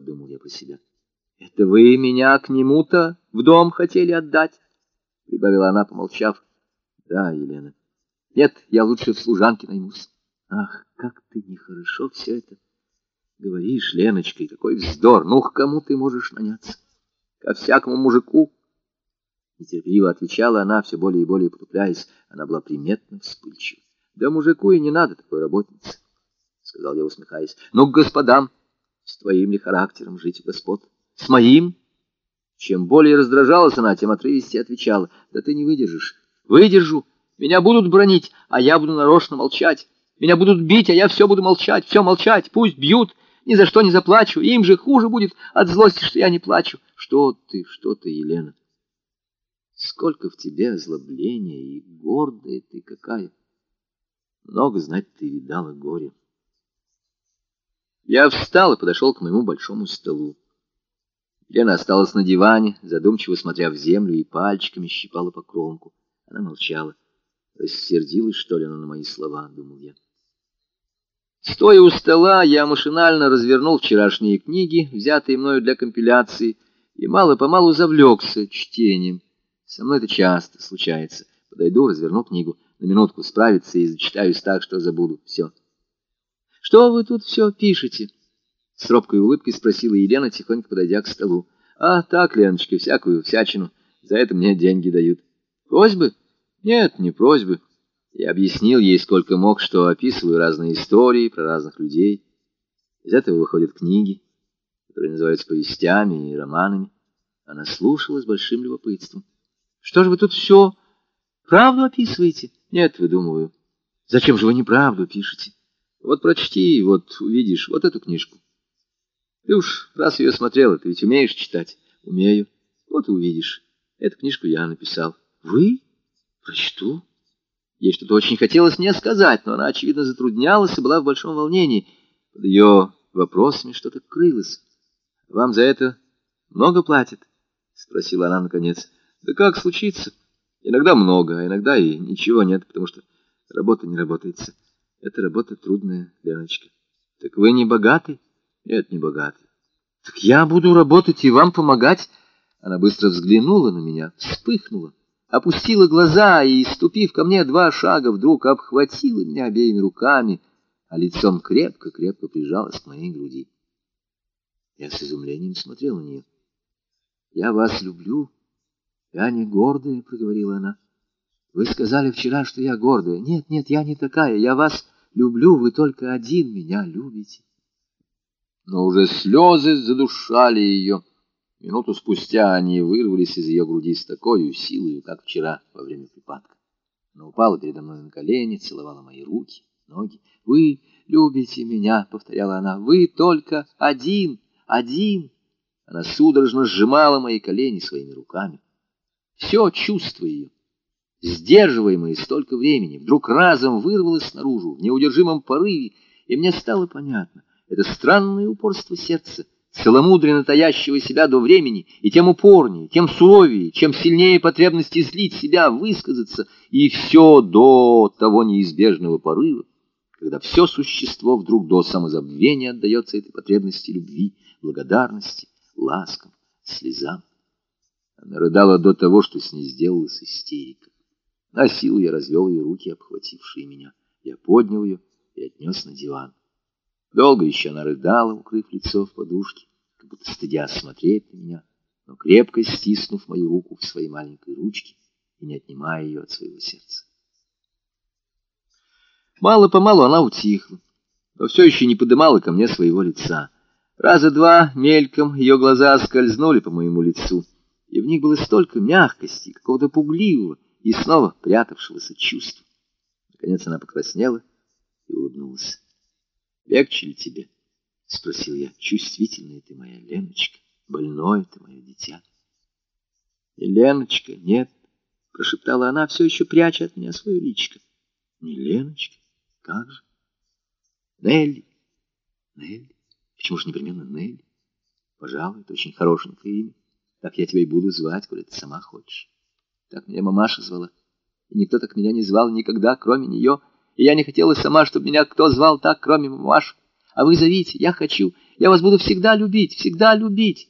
подумал я про себя. Это вы меня к нему-то в дом хотели отдать? Прибавила она, помолчав. Да, Елена. Нет, я лучше в служанке наймусь. Ах, как ты нехорошо все это говоришь, Леночка, и какой вздор. Ну, к кому ты можешь наняться? Ко всякому мужику. Нетерпеливо отвечала она, все более и более потупляясь. Она была приметно вспыльчива. Да мужику и не надо такой работницы, сказал я, усмехаясь. Ну, к господам, с твоим ли характером жить у господ? С моим? Чем более раздражалась она, тем отрывистее отвечала. Да ты не выдержишь. Выдержу. Меня будут бронить, а я буду нарочно молчать. Меня будут бить, а я все буду молчать, все молчать. Пусть бьют, ни за что не заплачу. Им же хуже будет от злости, что я не плачу. Что ты, что ты, Елена? Сколько в тебе озлобления, и гордая ты какая. Много знать ты видала горе. Я встал и подошел к моему большому столу. Лена осталась на диване, задумчиво смотря в землю и пальчиками щипала по кромку. Она молчала. Рассердилась, что ли, она на мои слова, думал я. Стоя у стола, я машинально развернул вчерашние книги, взятые мною для компиляции, и мало-помалу завлекся чтением. Со мной это часто случается. Подойду, разверну книгу, на минутку справиться и зачитаюсь так, что забуду. Все. «Что вы тут все пишете?» С робкой улыбкой спросила Елена, тихонько подойдя к столу. «А, так, Леночка, всякую всячину. За это мне деньги дают». «Просьбы?» «Нет, не просьбы». Я объяснил ей, сколько мог, что описываю разные истории про разных людей. Из этого выходят книги, которые называются повестями и романами. Она слушала с большим любопытством. «Что же вы тут все правду описываете?» «Нет, выдумываю». «Зачем же вы неправду пишете?» «Вот прочти, вот увидишь, вот эту книжку». «Ты уж раз ее смотрела, ты ведь умеешь читать?» «Умею. Вот и увидишь. Эту книжку я написал». «Вы?» «Прочту». Ей что-то очень хотелось мне сказать, но она, очевидно, затруднялась и была в большом волнении. Под ее вопросами что-то крылось. «Вам за это много платят?» — спросила она наконец. «Да как случится? Иногда много, а иногда и ничего нет, потому что работа не работается. Это работа трудная, Леночка. Так вы не богатый?» «Нет, не богатый». «Так я буду работать и вам помогать?» Она быстро взглянула на меня, вспыхнула опустила глаза и, ступив ко мне два шага, вдруг обхватила меня обеими руками, а лицом крепко-крепко прижалась к моей груди. Я с изумлением смотрел на нее. «Я вас люблю. Я не гордая», — проговорила она. «Вы сказали вчера, что я гордая. Нет, нет, я не такая. Я вас люблю, вы только один меня любите». Но уже слезы задушали ее. Минуту спустя они вырвались из ее груди с такой силой, как вчера во время припадка. Она упала передо мной на колени, целовала мои руки, ноги. «Вы любите меня», — повторяла она, — «вы только один, один». Она судорожно сжимала мои колени своими руками. Все чувство ее, сдерживаемое столько времени, вдруг разом вырвалось наружу в неудержимом порыве, и мне стало понятно, это странное упорство сердца, целомудренно таящего себя до времени, и тем упорнее, тем суровее, чем сильнее потребность излить себя, высказаться, и все до того неизбежного порыва, когда все существо вдруг до самозабвения отдается этой потребности любви, благодарности, ласкам, слезам. Она рыдала до того, что с ней сделалась истерика. На силу я развел ее руки, обхватившие меня. Я поднял ее и отнес на диван. Долго еще она рыдала, укрыв лицо в подушке, как будто стыдя смотреть на меня, но крепко стиснув мою руку в своей маленькой ручке и не отнимая ее от своего сердца. Мало-помалу она утихла, но все еще не подымала ко мне своего лица. Раза два мельком ее глаза скользнули по моему лицу, и в них было столько мягкости, какого-то пугливого и снова прятавшегося чувства. Наконец она покраснела и улыбнулась. Легче ли тебе? — спросил я. — Чувствительная ты моя Леночка, больное ты мое дитя. — Не Леночка, нет, — прошептала она, все еще пряча от меня свое личико. — Не Леночка? Как же? — Нелли. Нелли. Почему же непременно Нелли? Пожалуй, это очень хорошенькое имя. Так я тебя и буду звать, коли ты сама хочешь. Так меня мамаша звала. И никто так меня не звал никогда, кроме нее — и я не хотела сама, чтобы меня кто звал так, кроме мамаш. А вы зовите, я хочу, Я вас буду всегда любить, всегда любить.